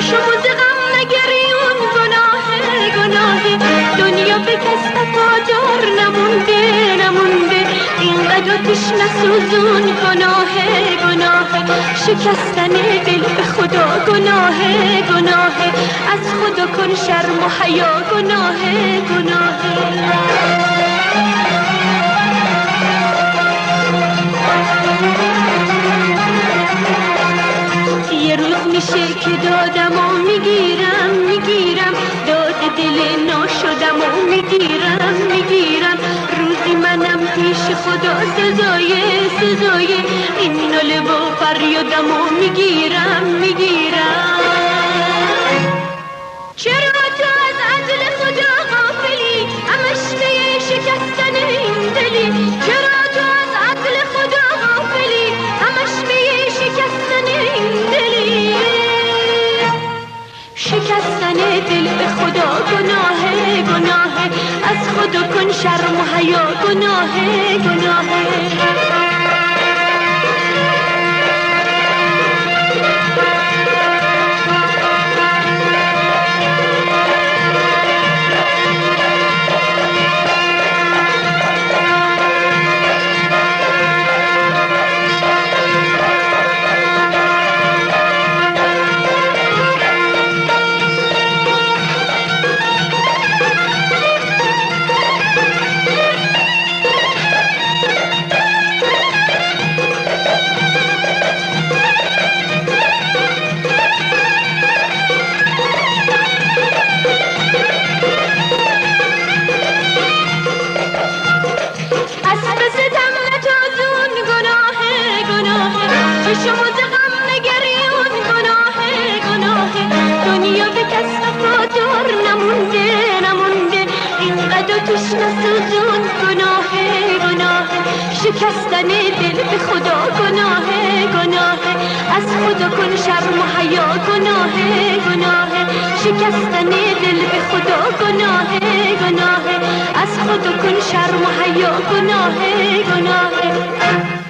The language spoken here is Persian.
شد غم نگری اون گناه گناه. دنیا به کس وفادار نمونده نمونده. اینقدر آتش نسوزون گناه گناه. شکستن دل به خدا گناه گناه. از خدا کن شرم و حیا گناه گناه. که دادم و می‌گیرم می‌گیرم. داد دل ناشدم و می‌گیرم می‌گیرم. روزی منم پیش خدا سزای سزای. این ناله و فریادم و می‌گیرم. شرم و حیا گناه گناه. شکستن دل به خدا گناه گناه. از خدا کن شرم و حیا گناه گناه. شکستن دل به خدا گناه گناه. از خدا کن شرم و حیا گناه گناه.